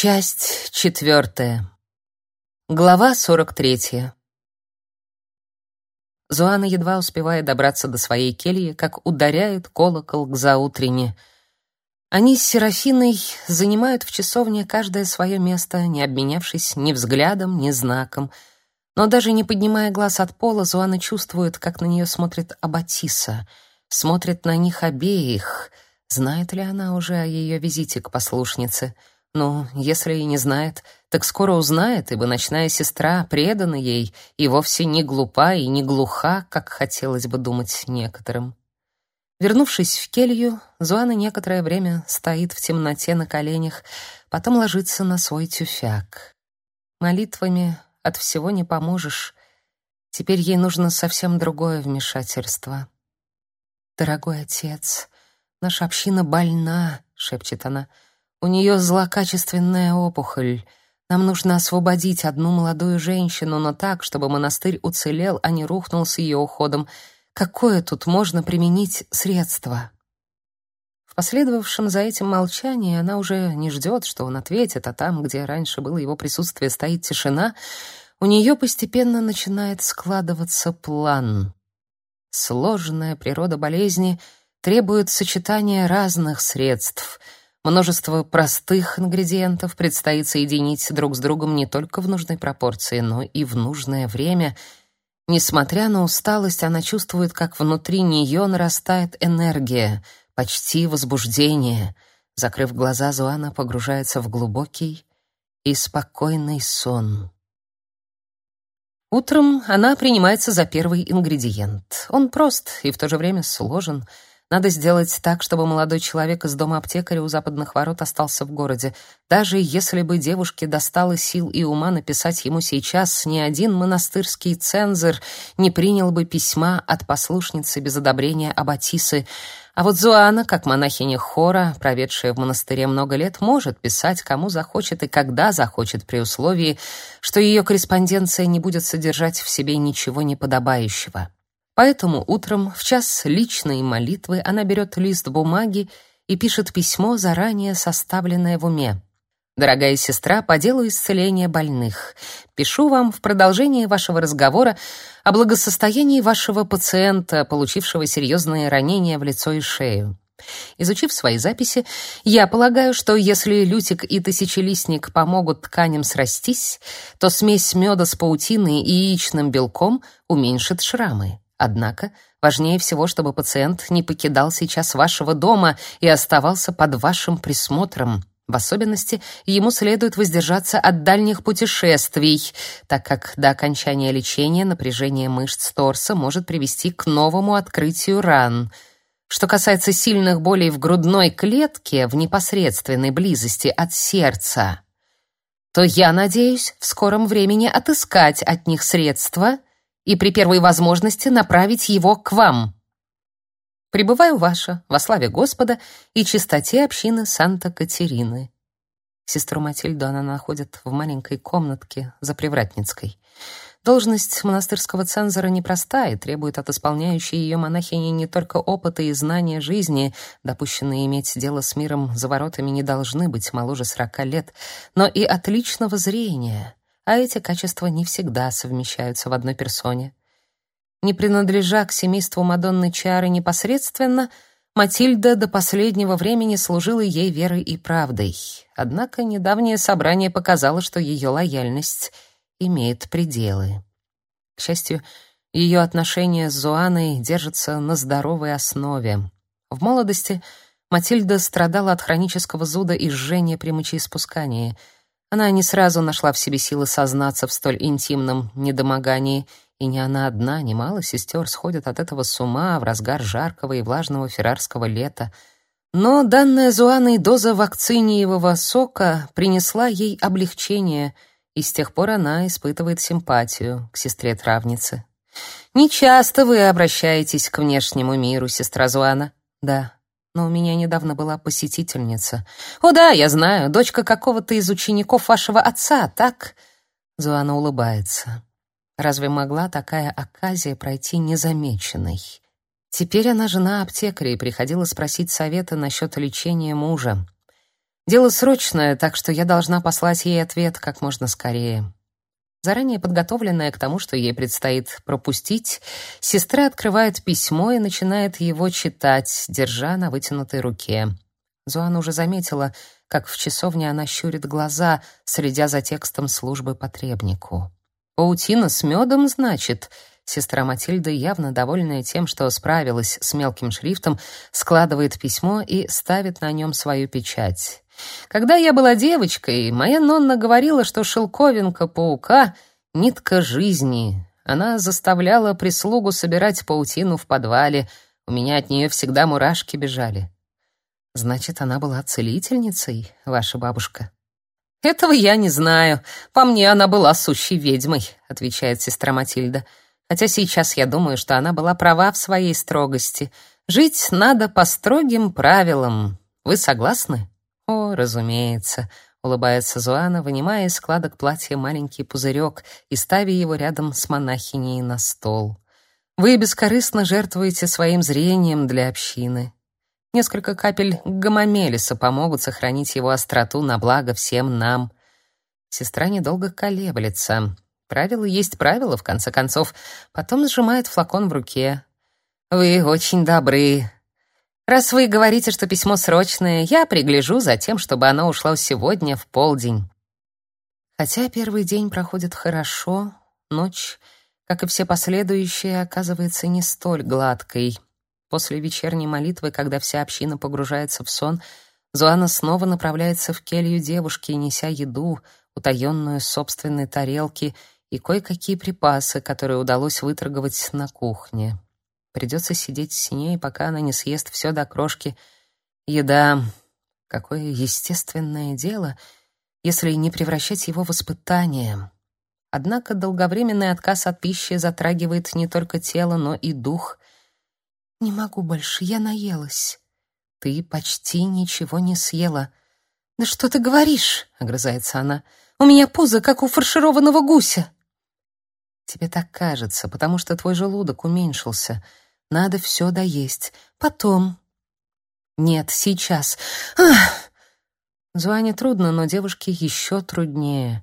Часть четвертая. Глава сорок третья. Зуана едва успевает добраться до своей кельи, как ударяет колокол к заутрене. Они с Серафиной занимают в часовне каждое свое место, не обменявшись ни взглядом, ни знаком. Но даже не поднимая глаз от пола, Зуана чувствует, как на нее смотрит Абатиса, смотрит на них обеих. Знает ли она уже о ее визите к послушнице? — ну, если и не знает, так скоро узнает, ибо ночная сестра предана ей и вовсе не глупа и не глуха, как хотелось бы думать некоторым. Вернувшись в келью, Зуана некоторое время стоит в темноте на коленях, потом ложится на свой тюфяк. Молитвами от всего не поможешь. Теперь ей нужно совсем другое вмешательство. «Дорогой отец, наша община больна», — шепчет она, — у нее злокачественная опухоль. Нам нужно освободить одну молодую женщину, но так, чтобы монастырь уцелел, а не рухнул с ее уходом. Какое тут можно применить средство? В последовавшем за этим молчании она уже не ждет, что он ответит, а там, где раньше было его присутствие, стоит тишина, у нее постепенно начинает складываться план. Сложная природа болезни требует сочетания разных средств — Множество простых ингредиентов предстоит соединить друг с другом не только в нужной пропорции, но и в нужное время. Несмотря на усталость, она чувствует, как внутри нее нарастает энергия, почти возбуждение. Закрыв глаза, Зуана погружается в глубокий и спокойный сон. Утром она принимается за первый ингредиент. Он прост и в то же время сложен — надо сделать так, чтобы молодой человек из дома аптекаря у западных ворот остался в городе. Даже если бы девушке достало сил и ума написать ему сейчас, ни один монастырский цензор не принял бы письма от послушницы без одобрения Аббатисы. А вот Зуана, как монахиня хора, проведшая в монастыре много лет, может писать кому захочет и когда захочет, при условии, что ее корреспонденция не будет содержать в себе ничего неподобающего. Поэтому утром, в час личной молитвы, она берет лист бумаги и пишет письмо, заранее составленное в уме. Дорогая сестра, по делу исцеления больных, пишу вам в продолжении вашего разговора о благосостоянии вашего пациента, получившего серьезные ранения в лицо и шею. Изучив свои записи, я полагаю, что если лютик и тысячелистник помогут тканям срастись, то смесь меда с паутиной и яичным белком уменьшит шрамы. Однако важнее всего, чтобы пациент не покидал сейчас вашего дома и оставался под вашим присмотром. В особенности ему следует воздержаться от дальних путешествий, так как до окончания лечения напряжение мышц торса может привести к новому открытию ран. Что касается сильных болей в грудной клетке в непосредственной близости от сердца, то я надеюсь в скором времени отыскать от них средства и при первой возможности направить его к вам. Пребываю ваша во славе Господа и чистоте общины Санта-Катерины. Сестру Матильду она находит в маленькой комнатке за Привратницкой. Должность монастырского цензора непростая и требует от исполняющей ее монахини не только опыта и знания жизни, допущенные иметь дело с миром за воротами не должны быть моложе сорока лет, но и отличного зрения а эти качества не всегда совмещаются в одной персоне. Не принадлежа к семейству Мадонны Чары непосредственно, Матильда до последнего времени служила ей верой и правдой. Однако недавнее собрание показало, что ее лояльность имеет пределы. К счастью, ее отношения с Зуаной держатся на здоровой основе. В молодости Матильда страдала от хронического зуда и жжения при мочеиспускании — она не сразу нашла в себе силы сознаться в столь интимном недомогании, и не она одна, немало сестер сходят от этого с ума в разгар жаркого и влажного феррарского лета. Но данная Зуаной доза вакциниевого сока принесла ей облегчение, и с тех пор она испытывает симпатию к сестре-травнице. «Не часто вы обращаетесь к внешнему миру, сестра Зуана?» «Да, но у меня недавно была посетительница. О да, я знаю, дочка какого-то из учеников вашего отца, так? Зуана улыбается. Разве могла такая оказия пройти незамеченной? Теперь она жена аптекаря и приходила спросить совета насчет лечения мужа. Дело срочное, так что я должна послать ей ответ как можно скорее. Заранее подготовленная к тому, что ей предстоит пропустить, сестра открывает письмо и начинает его читать, держа на вытянутой руке. Зуан уже заметила, как в часовне она щурит глаза, следя за текстом службы потребнику. «Паутина с медом, значит?» Сестра Матильда, явно довольная тем, что справилась с мелким шрифтом, складывает письмо и ставит на нем свою печать. Когда я была девочкой, моя Нонна говорила, что шелковинка паука — нитка жизни. Она заставляла прислугу собирать паутину в подвале. У меня от нее всегда мурашки бежали. Значит, она была целительницей, ваша бабушка? Этого я не знаю. По мне, она была сущей ведьмой, отвечает сестра Матильда. Хотя сейчас я думаю, что она была права в своей строгости. Жить надо по строгим правилам. Вы согласны? «О, разумеется», — улыбается Зуана, вынимая из складок платья маленький пузырек и ставя его рядом с монахиней на стол. «Вы бескорыстно жертвуете своим зрением для общины. Несколько капель гомомелиса помогут сохранить его остроту на благо всем нам». Сестра недолго колеблется. Правило есть правило, в конце концов. Потом сжимает флакон в руке. «Вы очень добры», Раз вы говорите, что письмо срочное, я пригляжу за тем, чтобы оно ушло сегодня в полдень. Хотя первый день проходит хорошо, ночь, как и все последующие, оказывается не столь гладкой. После вечерней молитвы, когда вся община погружается в сон, Зуана снова направляется в келью девушки, неся еду, утаенную собственной тарелки и кое-какие припасы, которые удалось выторговать на кухне. Придется сидеть с ней, пока она не съест все до крошки. Еда — какое естественное дело, если не превращать его в испытание. Однако долговременный отказ от пищи затрагивает не только тело, но и дух. «Не могу больше, я наелась». «Ты почти ничего не съела». «Да что ты говоришь?» — огрызается она. «У меня пузо, как у фаршированного гуся». «Тебе так кажется, потому что твой желудок уменьшился». Надо все доесть. Потом. Нет, сейчас. Ах! Зуане трудно, но девушке еще труднее.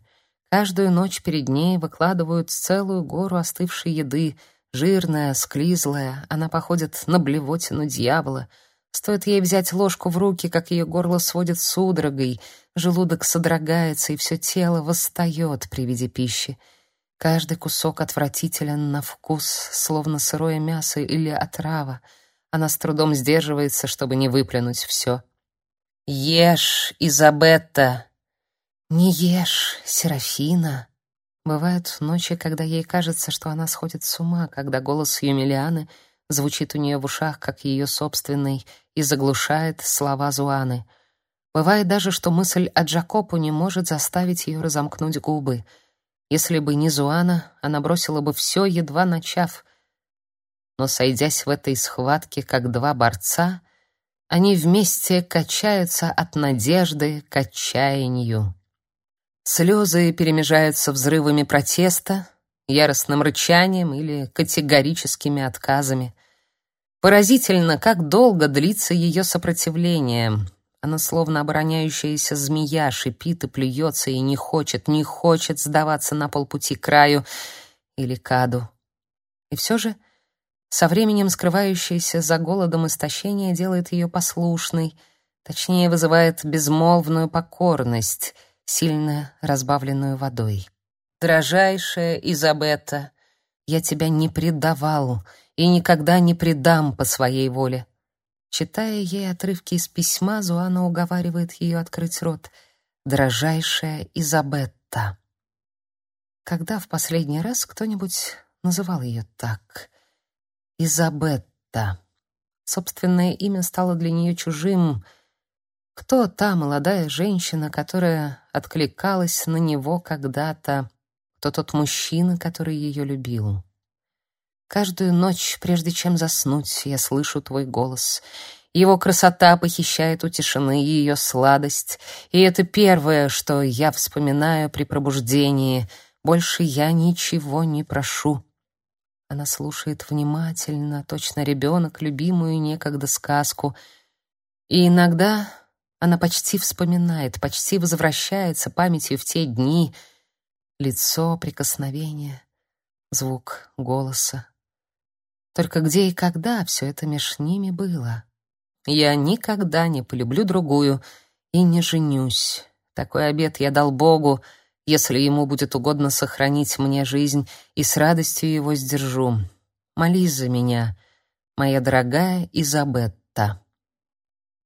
Каждую ночь перед ней выкладывают целую гору остывшей еды, жирная, склизлая. Она походит на блевотину дьявола. Стоит ей взять ложку в руки, как ее горло сводит судорогой, желудок содрогается, и все тело восстает при виде пищи. Каждый кусок отвратителен на вкус, словно сырое мясо или отрава. Она с трудом сдерживается, чтобы не выплюнуть все. «Ешь, Изабетта!» «Не ешь, Серафина!» Бывают ночи, когда ей кажется, что она сходит с ума, когда голос Юмилианы звучит у нее в ушах, как ее собственный, и заглушает слова Зуаны. Бывает даже, что мысль о Джакопу не может заставить ее разомкнуть губы — если бы не Зуана, она бросила бы все, едва начав. Но сойдясь в этой схватке как два борца, они вместе качаются от надежды к отчаянию. Слезы перемежаются взрывами протеста, яростным рычанием или категорическими отказами. Поразительно, как долго длится ее сопротивление, она словно обороняющаяся змея шипит и плюется и не хочет, не хочет сдаваться на полпути к краю или каду. И все же со временем скрывающееся за голодом истощение делает ее послушной, точнее вызывает безмолвную покорность, сильно разбавленную водой. «Дорожайшая Изабетта, я тебя не предавал и никогда не предам по своей воле. Читая ей отрывки из письма, Зуана уговаривает ее открыть рот. «Дорожайшая Изабетта». Когда в последний раз кто-нибудь называл ее так? Изабетта. Собственное имя стало для нее чужим. Кто та молодая женщина, которая откликалась на него когда-то? Кто тот мужчина, который ее любил? Каждую ночь, прежде чем заснуть, я слышу твой голос. Его красота похищает у тишины ее сладость, и это первое, что я вспоминаю при пробуждении. Больше я ничего не прошу. Она слушает внимательно, точно ребенок, любимую некогда сказку. И иногда Она почти вспоминает, почти возвращается памятью в те дни. Лицо, прикосновение, звук голоса. Только где и когда все это меж ними было? Я никогда не полюблю другую и не женюсь. Такой обет я дал Богу, если ему будет угодно сохранить мне жизнь, и с радостью его сдержу. Молись за меня, моя дорогая Изабетта.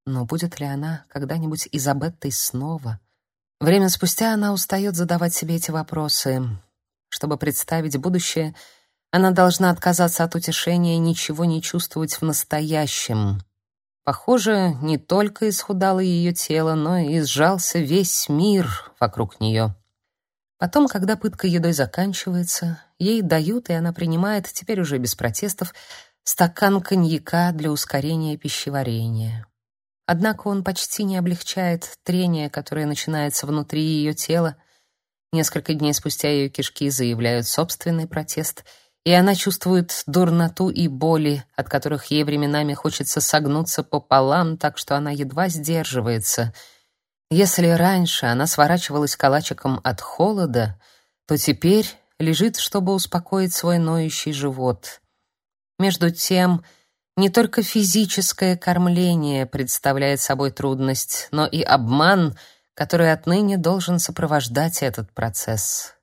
Но будет ли она когда-нибудь Изабеттой снова? Время спустя она устает задавать себе эти вопросы. Чтобы представить будущее, она должна отказаться от утешения и ничего не чувствовать в настоящем. Похоже, не только исхудало ее тело, но и сжался весь мир вокруг нее. Потом, когда пытка едой заканчивается, ей дают, и она принимает, теперь уже без протестов, стакан коньяка для ускорения пищеварения. Однако он почти не облегчает трение, которое начинается внутри ее тела. Несколько дней спустя ее кишки заявляют собственный протест — и она чувствует дурноту и боли, от которых ей временами хочется согнуться пополам, так что она едва сдерживается. Если раньше она сворачивалась калачиком от холода, то теперь лежит, чтобы успокоить свой ноющий живот. Между тем, не только физическое кормление представляет собой трудность, но и обман, который отныне должен сопровождать этот процесс.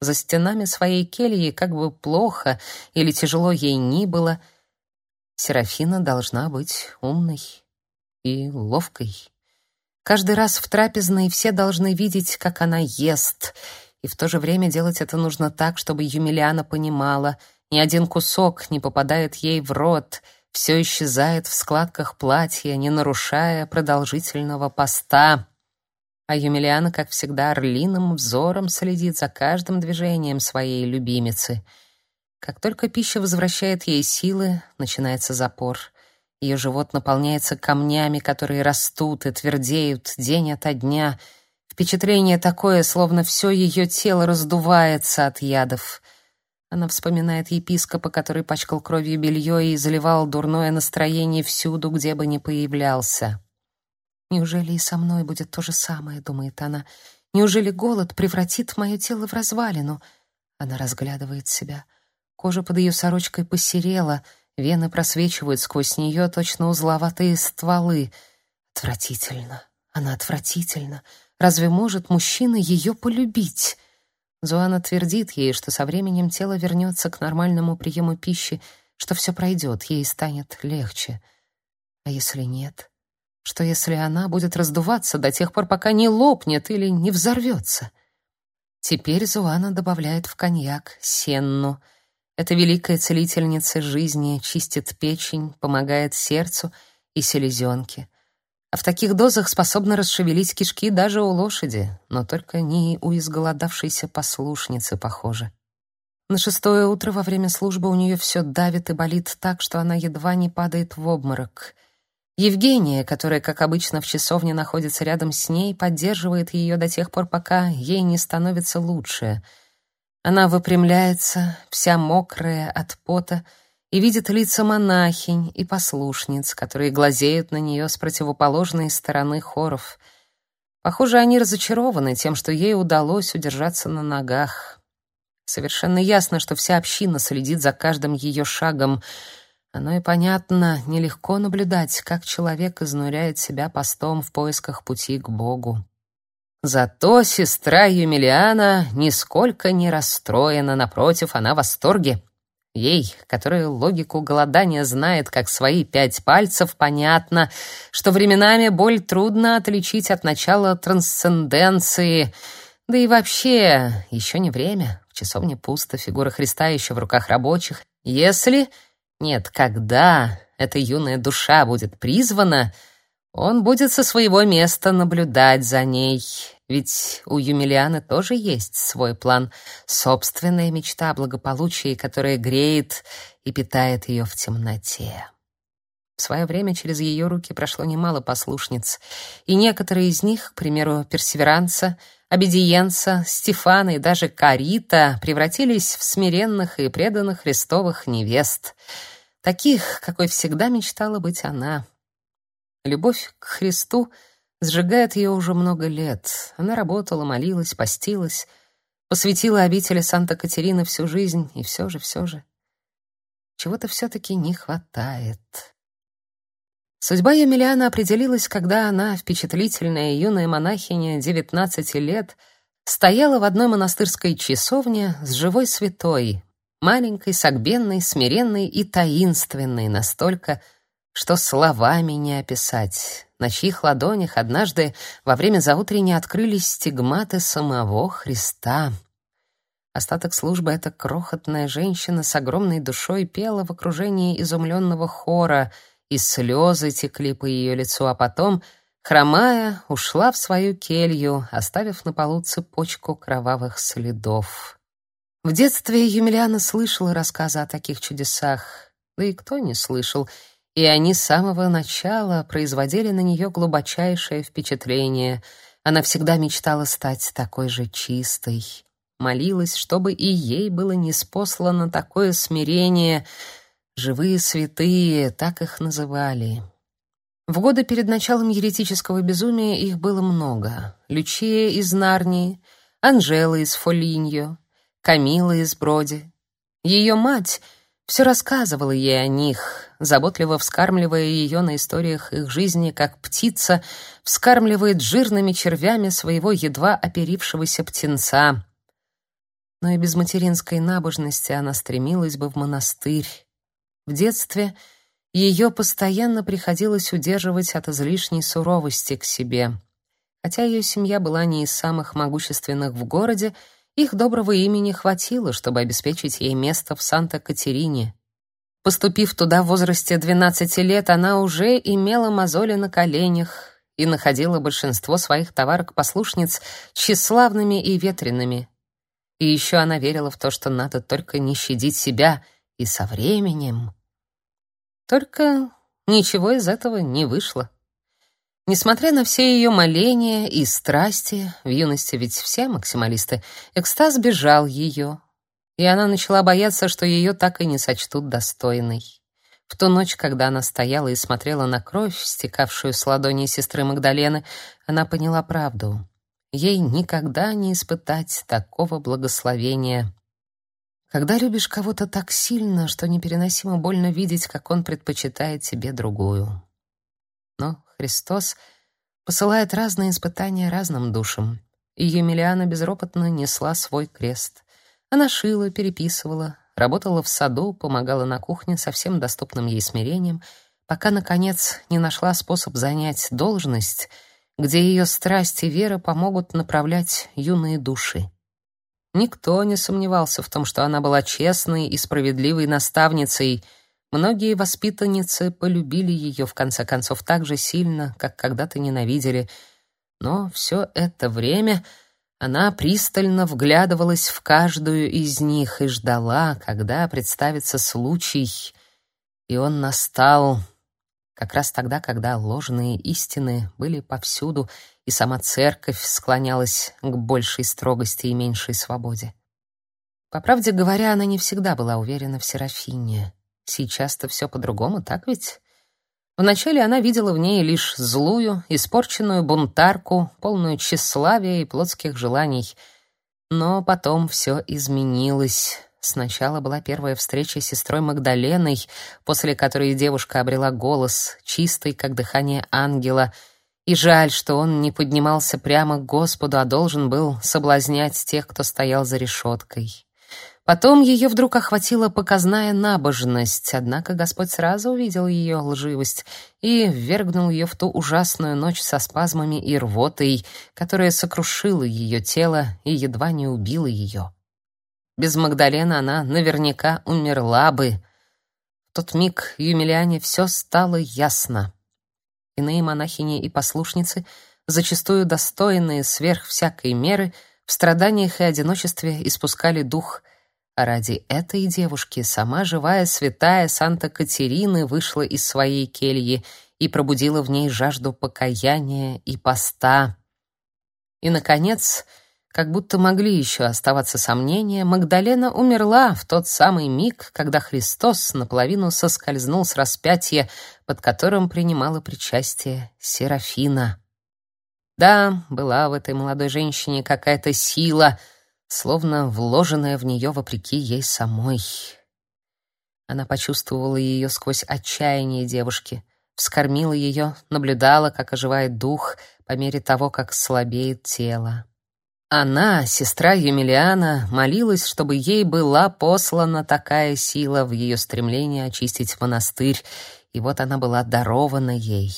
За стенами своей кельи, как бы плохо или тяжело ей ни было, Серафина должна быть умной и ловкой. Каждый раз в трапезной все должны видеть, как она ест, и в то же время делать это нужно так, чтобы Юмилиана понимала, ни один кусок не попадает ей в рот, все исчезает в складках платья, не нарушая продолжительного поста а Юмилиана, как всегда, орлиным взором следит за каждым движением своей любимицы. Как только пища возвращает ей силы, начинается запор. Ее живот наполняется камнями, которые растут и твердеют день ото дня. Впечатление такое, словно все ее тело раздувается от ядов. Она вспоминает епископа, который пачкал кровью белье и заливал дурное настроение всюду, где бы ни появлялся. Неужели и со мной будет то же самое, думает она. Неужели голод превратит мое тело в развалину? Она разглядывает себя. Кожа под ее сорочкой посерела, вены просвечивают сквозь нее точно узловатые стволы. Отвратительно. Она отвратительна. Разве может мужчина ее полюбить? Зуана твердит ей, что со временем тело вернется к нормальному приему пищи, что все пройдет, ей станет легче. А если нет? Что если она будет раздуваться до тех пор, пока не лопнет или не взорвется? Теперь Зуана добавляет в коньяк сенну. Эта великая целительница жизни чистит печень, помогает сердцу и селезенке. А в таких дозах способна расшевелить кишки даже у лошади, но только не у изголодавшейся послушницы, похоже. На шестое утро во время службы у нее все давит и болит так, что она едва не падает в обморок — Евгения, которая, как обычно, в часовне находится рядом с ней, поддерживает ее до тех пор, пока ей не становится лучше. Она выпрямляется, вся мокрая от пота, и видит лица монахинь и послушниц, которые глазеют на нее с противоположной стороны хоров. Похоже, они разочарованы тем, что ей удалось удержаться на ногах. Совершенно ясно, что вся община следит за каждым ее шагом — оно и понятно, нелегко наблюдать, как человек изнуряет себя постом в поисках пути к Богу. Зато сестра Юмилиана нисколько не расстроена, напротив, она в восторге. Ей, которая логику голодания знает как свои пять пальцев, понятно, что временами боль трудно отличить от начала трансценденции. Да и вообще, еще не время. В часовне пусто, фигура Христа еще в руках рабочих. Если нет, когда эта юная душа будет призвана, он будет со своего места наблюдать за ней. Ведь у Юмилианы тоже есть свой план, собственная мечта о благополучии, которая греет и питает ее в темноте. В свое время через ее руки прошло немало послушниц, и некоторые из них, к примеру, Персеверанца, Обедиенца, Стефана и даже Карита превратились в смиренных и преданных Христовых невест, таких, какой всегда мечтала быть она. Любовь к Христу сжигает ее уже много лет. Она работала, молилась, постилась, посвятила обители Санта-Катерины всю жизнь, и все же, все же. Чего-то все-таки не хватает. Судьба Емельяна определилась, когда она, впечатлительная юная монахиня 19 лет, стояла в одной монастырской часовне с живой святой, маленькой, согбенной, смиренной и таинственной настолько, что словами не описать, на чьих ладонях однажды во время заутренней открылись стигматы самого Христа. Остаток службы эта крохотная женщина с огромной душой пела в окружении изумленного хора, и слезы текли по ее лицу, а потом, хромая, ушла в свою келью, оставив на полу цепочку кровавых следов. В детстве Емельяна слышала рассказы о таких чудесах, да и кто не слышал, и они с самого начала производили на нее глубочайшее впечатление. Она всегда мечтала стать такой же чистой, молилась, чтобы и ей было неспослано такое смирение. Живые святые, так их называли. В годы перед началом еретического безумия их было много. Лючия из Нарнии, Анжела из Фолиньо, Камила из Броди. Ее мать все рассказывала ей о них, заботливо вскармливая ее на историях их жизни, как птица вскармливает жирными червями своего едва оперившегося птенца. Но и без материнской набожности она стремилась бы в монастырь. В детстве ее постоянно приходилось удерживать от излишней суровости к себе. Хотя ее семья была не из самых могущественных в городе, их доброго имени хватило, чтобы обеспечить ей место в Санта-Катерине. Поступив туда в возрасте 12 лет, она уже имела мозоли на коленях и находила большинство своих товарок-послушниц тщеславными и ветреными. И еще она верила в то, что надо только не щадить себя, и со временем... Только ничего из этого не вышло. Несмотря на все ее моления и страсти, в юности ведь все максималисты, экстаз бежал ее, и она начала бояться, что ее так и не сочтут достойной. В ту ночь, когда она стояла и смотрела на кровь, стекавшую с ладони сестры Магдалены, она поняла правду. Ей никогда не испытать такого благословения. Когда любишь кого-то так сильно, что непереносимо больно видеть, как он предпочитает себе другую. Но Христос посылает разные испытания разным душам. И Емельяна безропотно несла свой крест. Она шила, переписывала, работала в саду, помогала на кухне со всем доступным ей смирением, пока, наконец, не нашла способ занять должность, где ее страсть и вера помогут направлять юные души. Никто не сомневался в том, что она была честной и справедливой наставницей — Многие воспитанницы полюбили ее в конце концов так же сильно, как когда-то ненавидели. Но все это время она пристально вглядывалась в каждую из них и ждала, когда представится случай. И он настал как раз тогда, когда ложные истины были повсюду, и сама церковь склонялась к большей строгости и меньшей свободе. По правде говоря, она не всегда была уверена в Серафине. Сейчас-то все по-другому, так ведь? Вначале она видела в ней лишь злую, испорченную бунтарку, полную тщеславия и плотских желаний. Но потом все изменилось. Сначала была первая встреча с сестрой Магдаленой, после которой девушка обрела голос, чистый, как дыхание ангела. И жаль, что он не поднимался прямо к Господу, а должен был соблазнять тех, кто стоял за решеткой. Потом ее вдруг охватила показная набожность, однако Господь сразу увидел ее лживость и ввергнул ее в ту ужасную ночь со спазмами и рвотой, которая сокрушила ее тело и едва не убила ее. Без Магдалены она наверняка умерла бы. В тот миг Юмилиане все стало ясно. Иные монахини и послушницы, зачастую достойные сверх всякой меры, в страданиях и одиночестве испускали дух — а ради этой девушки сама живая святая Санта-Катерины вышла из своей кельи и пробудила в ней жажду покаяния и поста. И, наконец, как будто могли еще оставаться сомнения, Магдалена умерла в тот самый миг, когда Христос наполовину соскользнул с распятия, под которым принимала причастие Серафина. Да, была в этой молодой женщине какая-то сила, словно вложенная в нее вопреки ей самой. Она почувствовала ее сквозь отчаяние девушки, вскормила ее, наблюдала, как оживает дух по мере того, как слабеет тело. Она, сестра Емельяна, молилась, чтобы ей была послана такая сила в ее стремлении очистить монастырь, и вот она была дарована ей.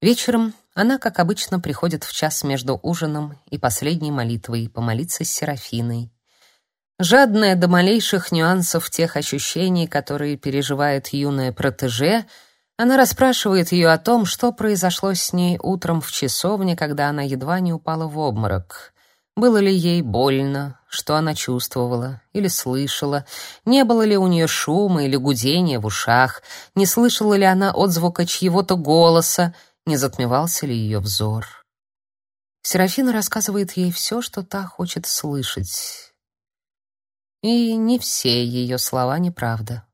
Вечером она, как обычно, приходит в час между ужином и последней молитвой помолиться с Серафиной. Жадная до малейших нюансов тех ощущений, которые переживает юная протеже, она расспрашивает ее о том, что произошло с ней утром в часовне, когда она едва не упала в обморок. Было ли ей больно, что она чувствовала или слышала, не было ли у нее шума или гудения в ушах, не слышала ли она отзвука чьего-то голоса, не затмевался ли ее взор. Серафина рассказывает ей все, что та хочет слышать. И не все ее слова неправда.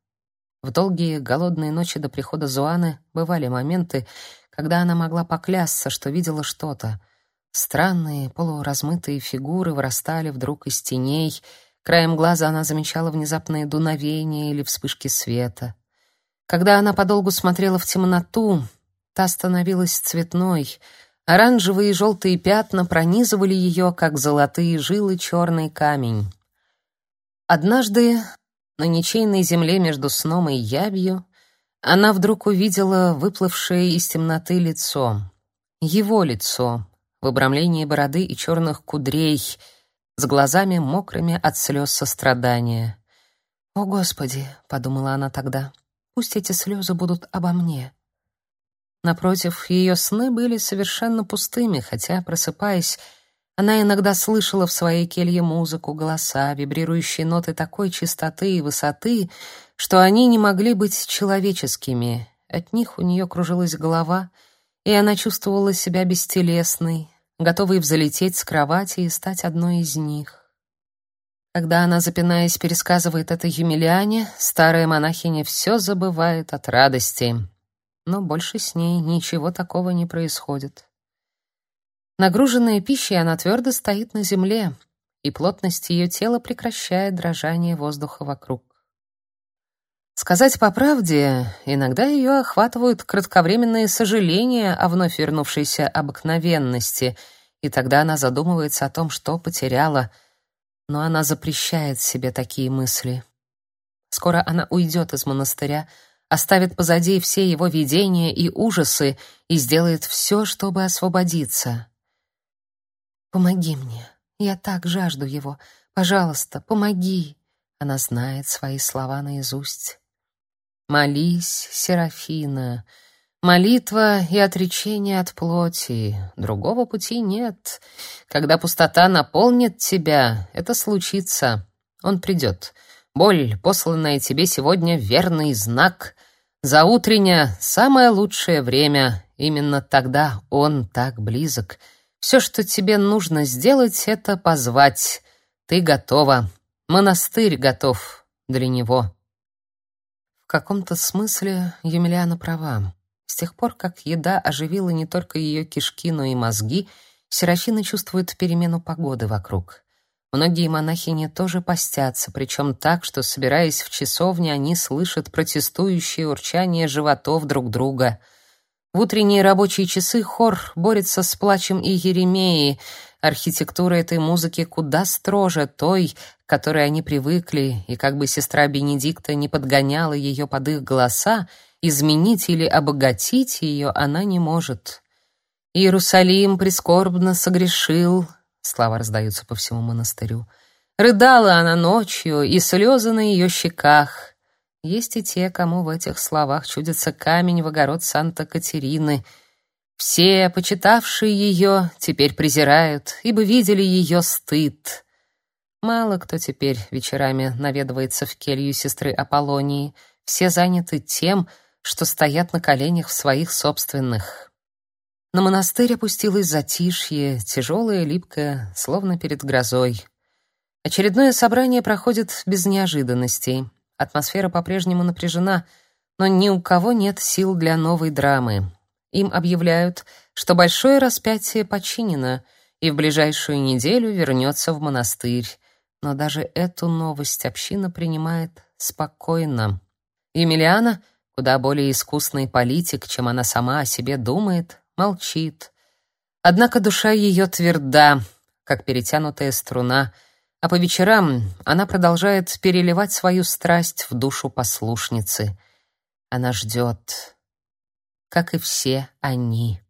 В долгие голодные ночи до прихода Зуаны бывали моменты, когда она могла поклясться, что видела что-то. Странные, полуразмытые фигуры вырастали вдруг из теней. Краем глаза она замечала внезапные дуновения или вспышки света. Когда она подолгу смотрела в темноту, та становилась цветной. Оранжевые и желтые пятна пронизывали ее, как золотые жилы, черный камень. Однажды на ничейной земле между сном и явью она вдруг увидела выплывшее из темноты лицо. Его лицо, в обрамлении бороды и черных кудрей, с глазами мокрыми от слез сострадания. «О, Господи!» — подумала она тогда. «Пусть эти слезы будут обо мне». Напротив, ее сны были совершенно пустыми, хотя, просыпаясь, она иногда слышала в своей келье музыку, голоса, вибрирующие ноты такой чистоты и высоты, что они не могли быть человеческими. От них у нее кружилась голова, и она чувствовала себя бестелесной, готовой взлететь с кровати и стать одной из них. Когда она, запинаясь, пересказывает это Емельяне, старая монахиня все забывает от радости. Но больше с ней ничего такого не происходит. Нагруженная пищей, она твердо стоит на земле, и плотность ее тела прекращает дрожание воздуха вокруг. Сказать по правде, иногда ее охватывают кратковременные сожаления о вновь вернувшейся обыкновенности, и тогда она задумывается о том, что потеряла, но она запрещает себе такие мысли. Скоро она уйдет из монастыря, оставит позади все его видения и ужасы и сделает все, чтобы освободиться. Помоги мне. Я так жажду его. Пожалуйста, помоги. Она знает свои слова наизусть. Молись, Серафина. Молитва и отречение от плоти. Другого пути нет. Когда пустота наполнит тебя, это случится. Он придет. Боль, посланная тебе сегодня, верный знак. Заутренне — самое лучшее время. Именно тогда он так близок — все, что тебе нужно сделать, это позвать. Ты готова. Монастырь готов для него. В каком-то смысле Емельяна права. С тех пор, как еда оживила не только ее кишки, но и мозги, Серафина чувствует перемену погоды вокруг. Многие монахини тоже постятся, причем так, что, собираясь в часовне, они слышат протестующие урчания животов друг друга — в утренние рабочие часы хор борется с плачем и Еремеи. Архитектура этой музыки куда строже той, к которой они привыкли, и как бы сестра Бенедикта не подгоняла ее под их голоса, изменить или обогатить ее она не может. Иерусалим прискорбно согрешил, слова раздаются по всему монастырю. Рыдала она ночью, и слезы на ее щеках. Есть и те, кому в этих словах чудится камень в огород Санта-Катерины. Все, почитавшие ее, теперь презирают, ибо видели ее стыд. Мало кто теперь вечерами наведывается в келью сестры Аполлонии. Все заняты тем, что стоят на коленях в своих собственных. На монастырь опустилось затишье, тяжелое, липкое, словно перед грозой. Очередное собрание проходит без неожиданностей. Атмосфера по-прежнему напряжена, но ни у кого нет сил для новой драмы. Им объявляют, что большое распятие починено, и в ближайшую неделю вернется в монастырь. Но даже эту новость община принимает спокойно. Емельяна, куда более искусный политик, чем она сама о себе думает, молчит. Однако душа ее тверда, как перетянутая струна, а по вечерам она продолжает переливать свою страсть в душу послушницы. Она ждет, как и все они.